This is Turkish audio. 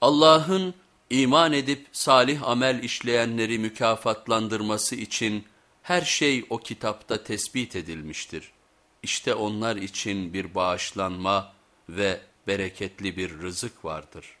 Allah'ın iman edip salih amel işleyenleri mükafatlandırması için her şey o kitapta tespit edilmiştir. İşte onlar için bir bağışlanma ve bereketli bir rızık vardır.''